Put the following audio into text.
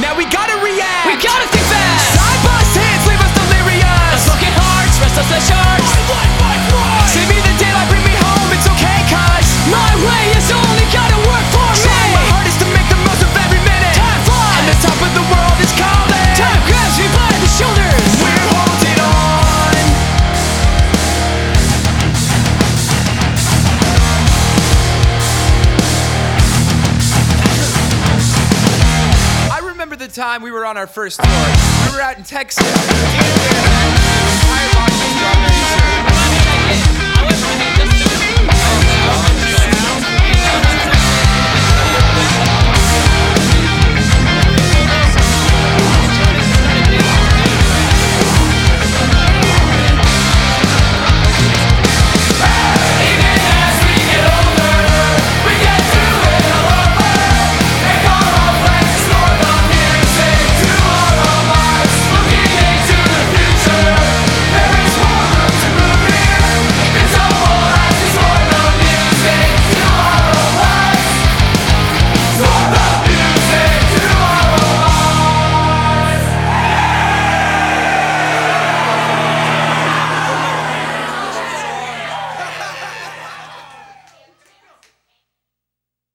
Now we go. Time we were on our first tour. We were out in Texas.